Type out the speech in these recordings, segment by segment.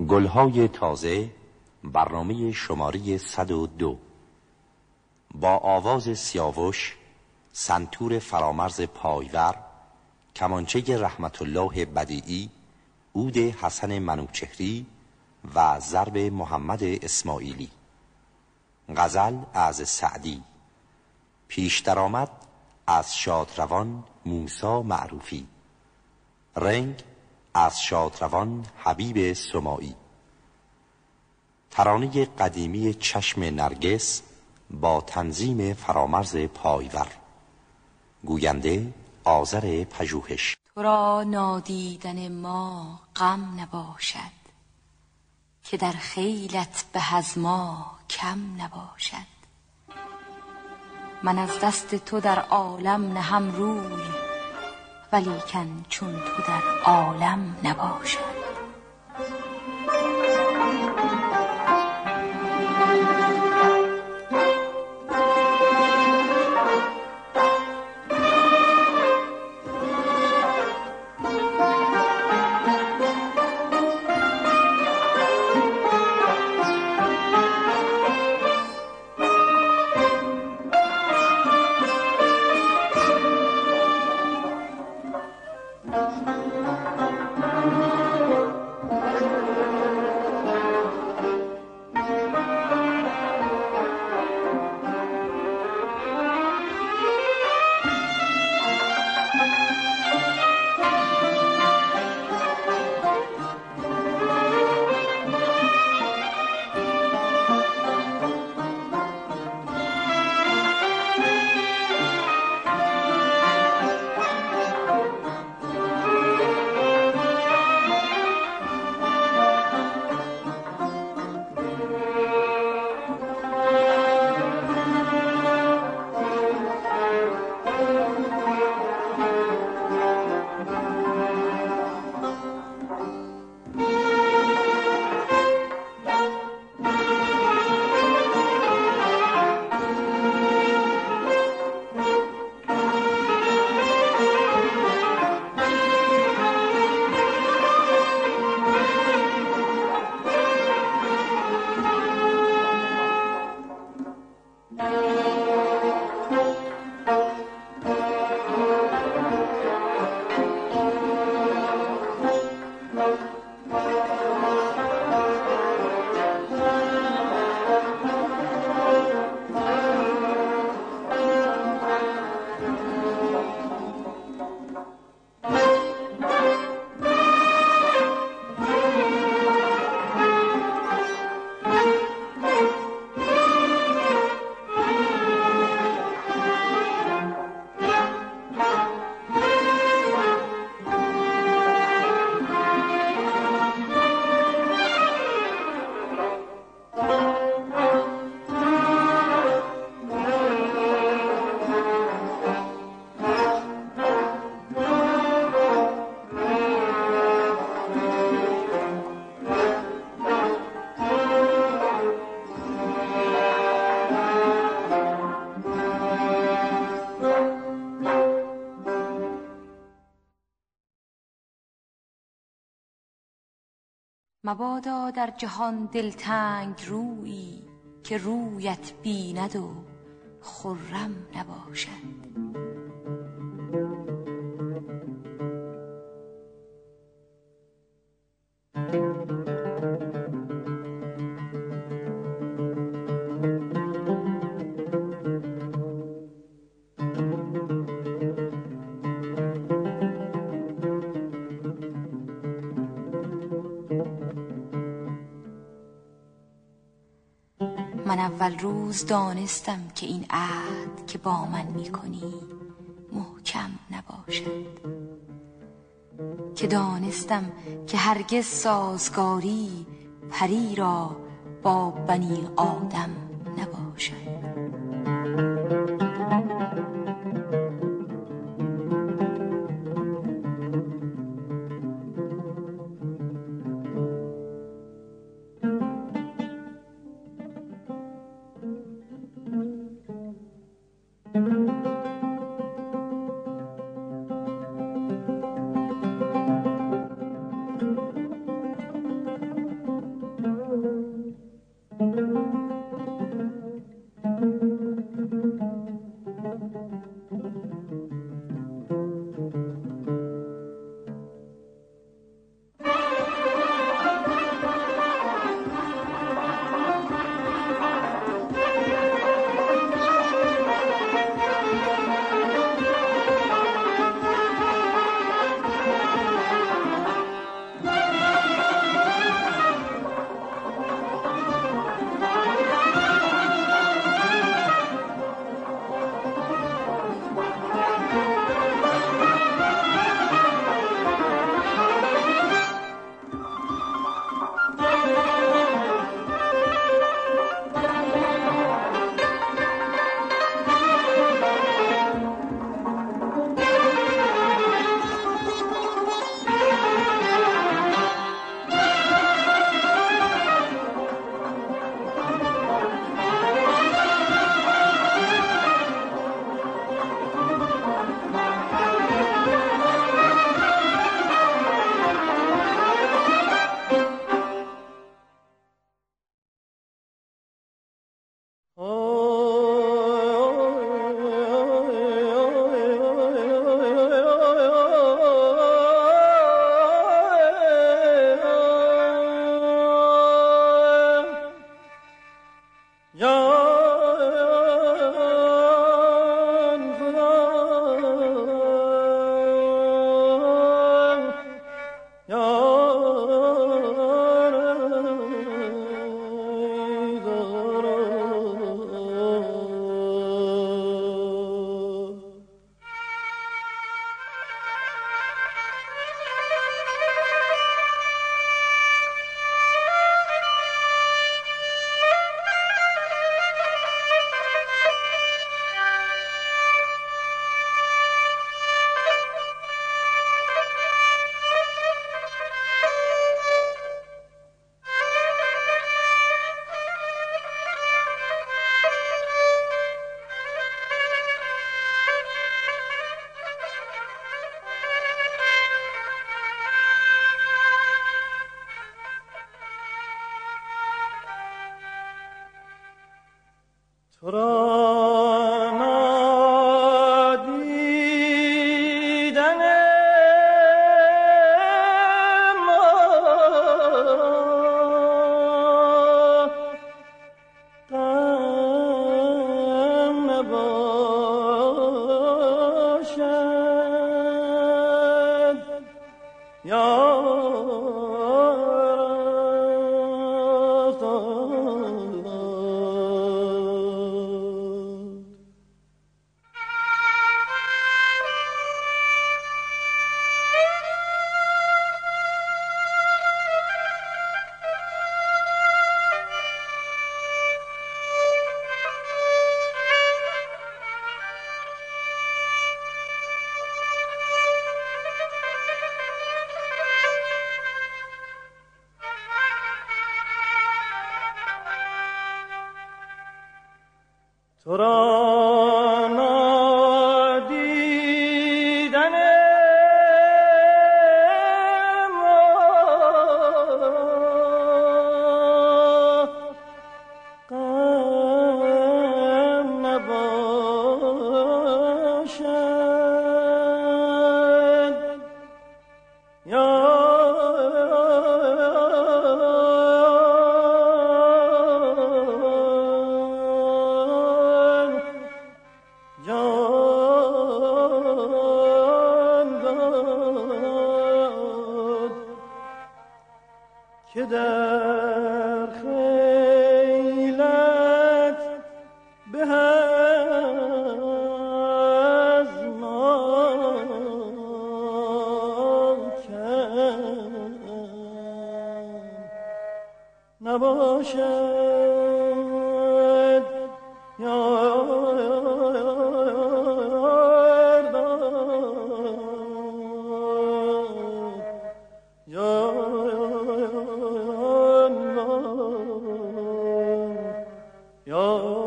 گلهای تازه برنامه شماره 102 با آواز سیاوش سنتور فرامرز پایور کمانچه رحمت الله بدیعی عود حسن منوچهری و ضرب محمد اسماعیلی. غزل از سعدی. پیش درآمد از شادروان موسا معروفی. رنگ از شادروان حبیب سمایی ترانه قدیمی چشم نرگس با تنظیم فرامرز پایور. گوینده آذر پژوهش. تو را نادیدن ما غم نباشد که در خیلت به از ما کم نباشد. من از دست تو در عالم نهم روی ولیکن چون تو در عالم نباشد. مبادا در جهان دلتنگ رویی که رویت بیند و خرم نباشد. اول روز دانستم که این عهد که با من می کنی محکم نباشد. که دانستم که هرگز سازگاری پری را با بنی آدم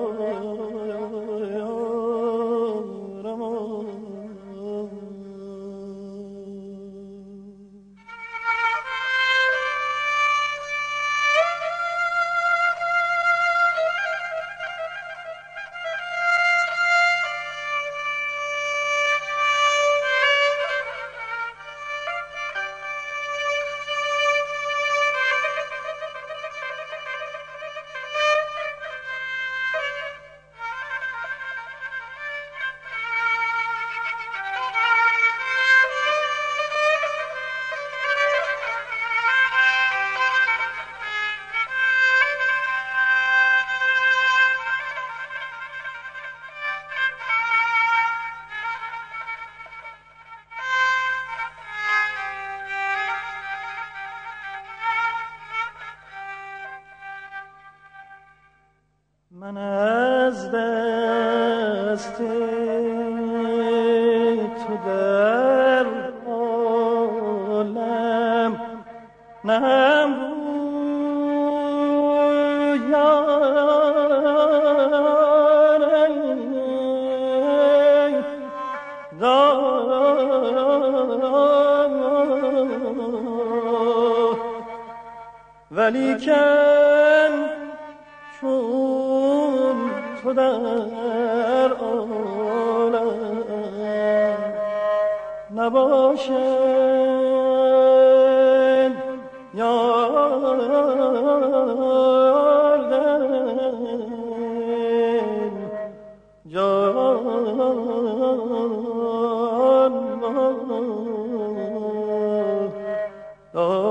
amor. من از دست تو در عالم نم ولی که در عالم نباشد یار در جان Oh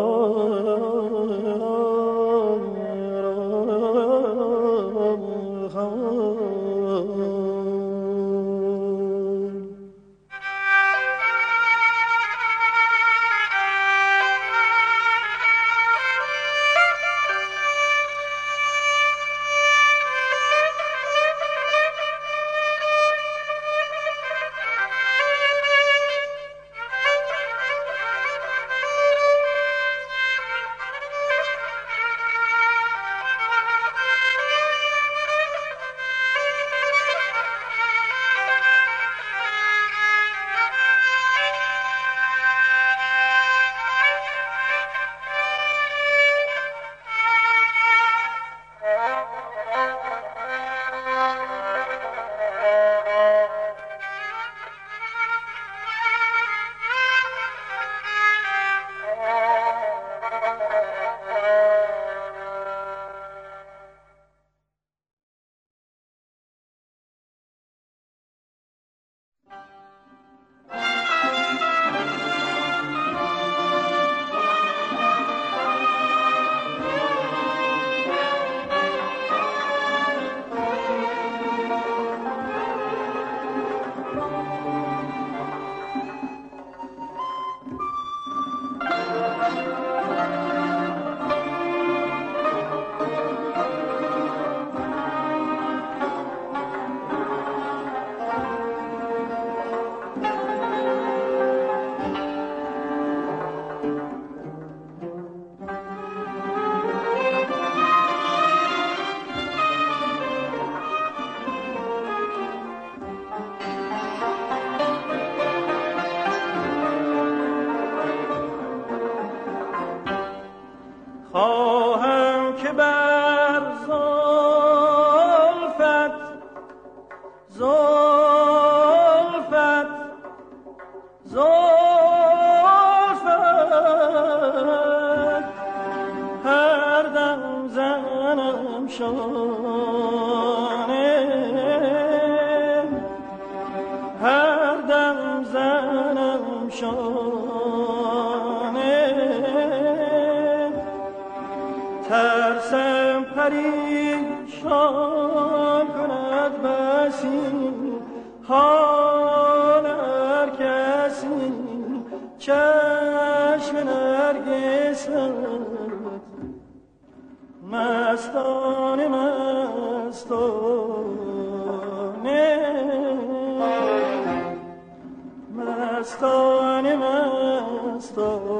پریشان کند بسی حال هر کسی چشم نرگست مستانه مستانه. مستانه مستانه.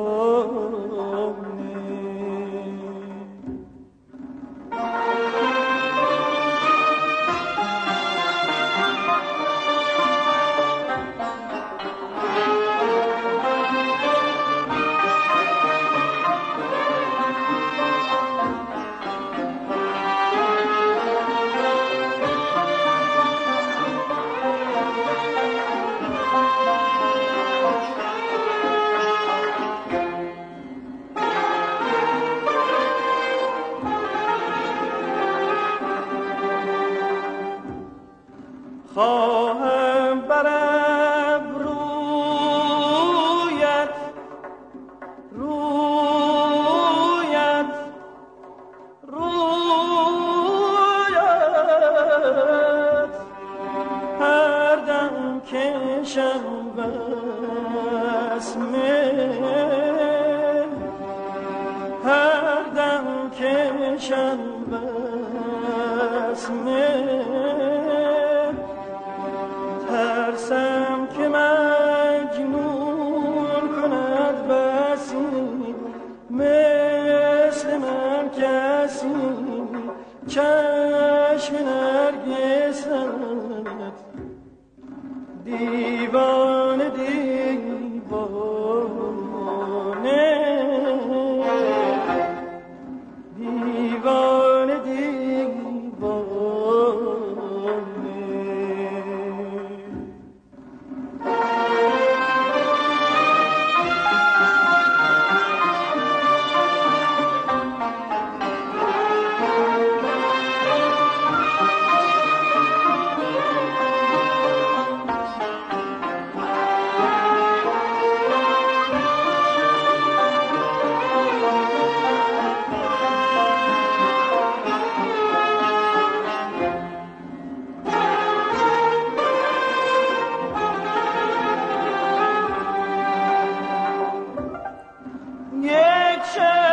church.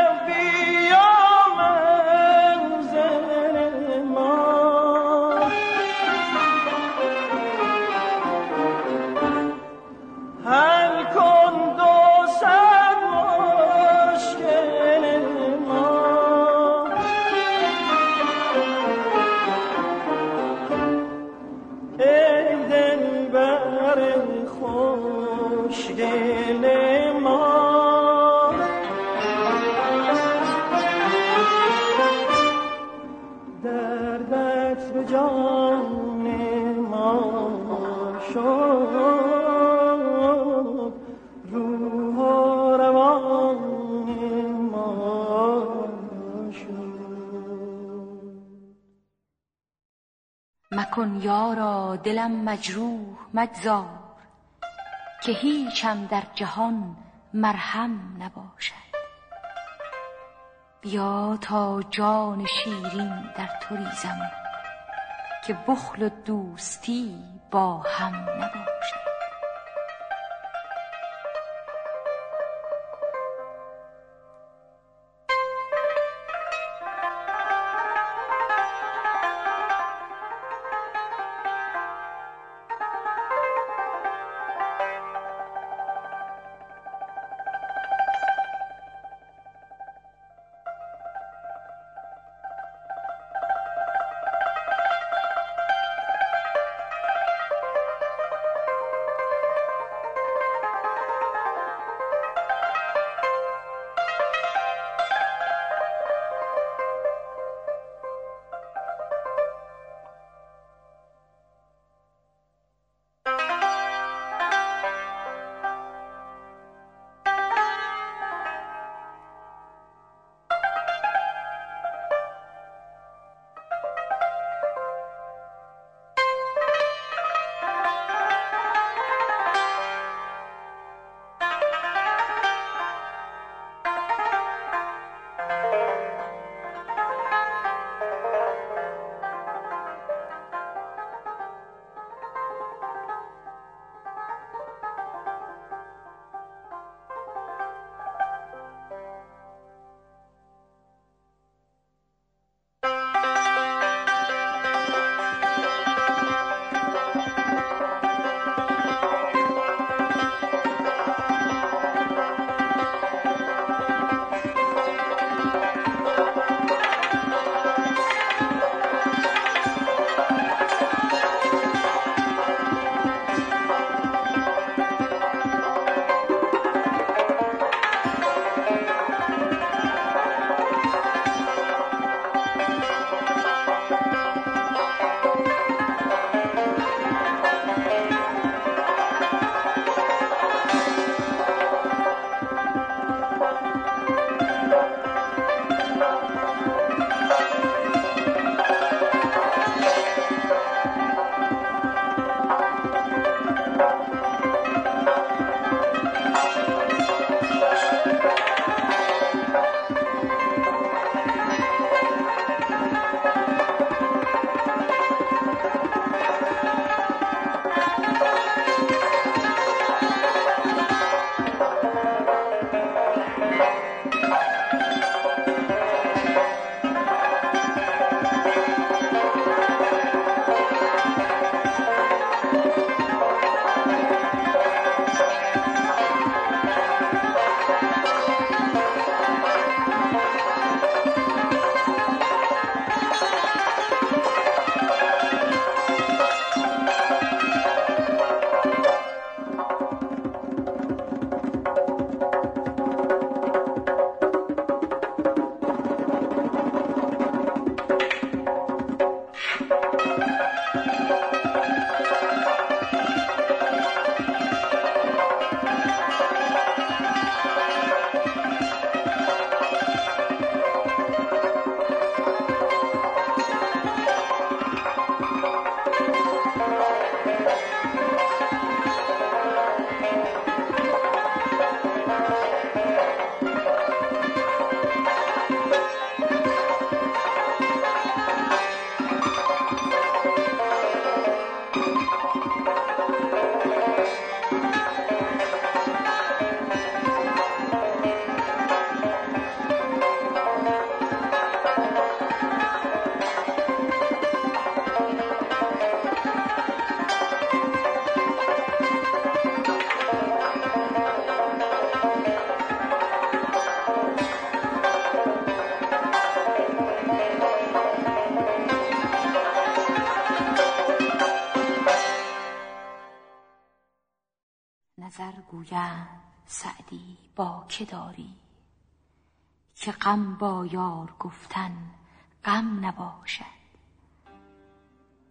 دلم مجروح مگذار که هیچم در جهان مرهم نباشد. بیا تا جان شیرین در تو ریزم که بخل و دوستی با هم نباشد. گویند سعدی با که داری؟ که غم با یار گفتن غم نباشد.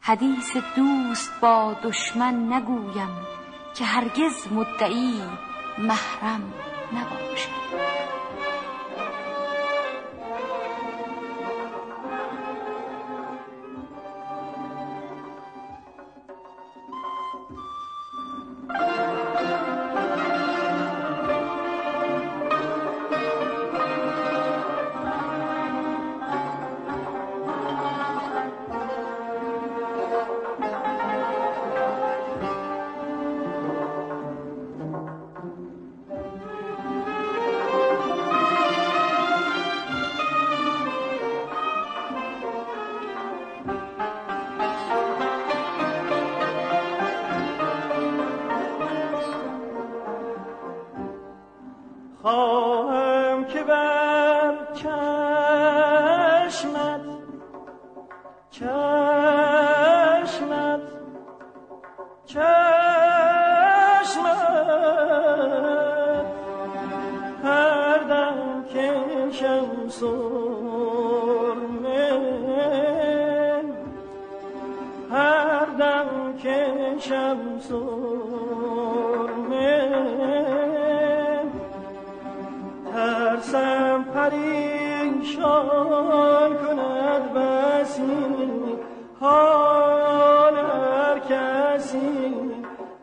حدیث دوست با دشمن نگویم که هرگز مدعی محرم نباشد.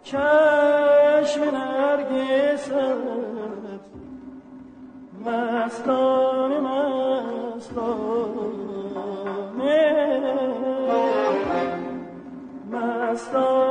چشم نرگست مستان مستان مستان.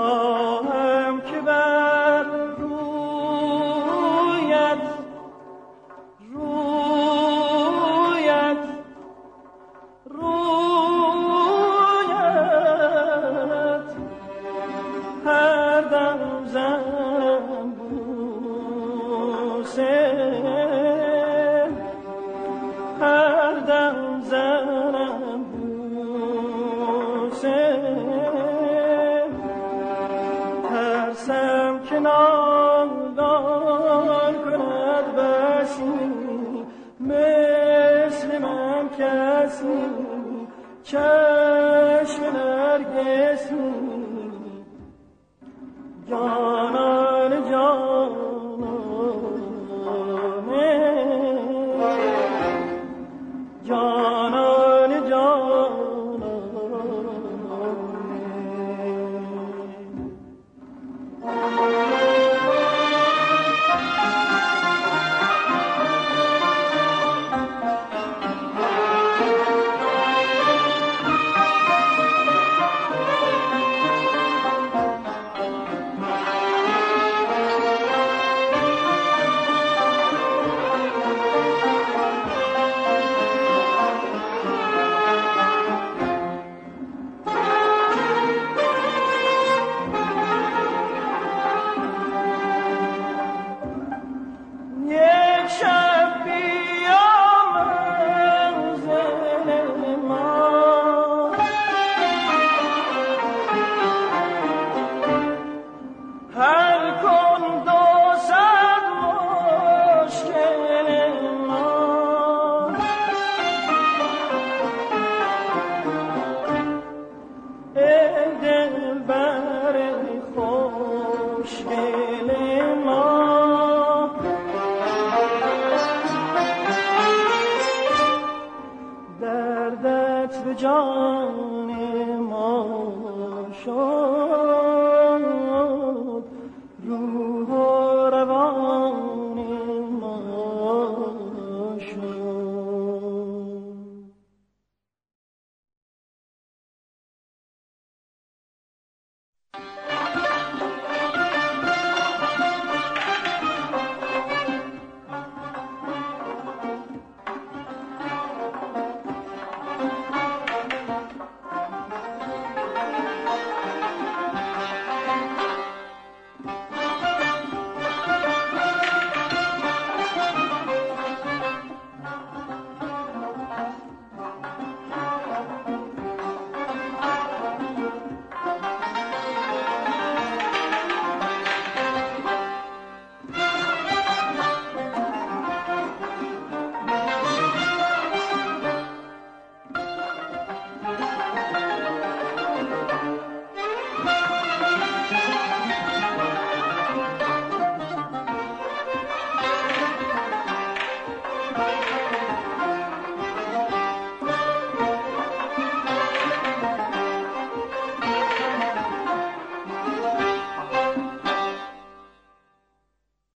Oh, دردت به جان ما شد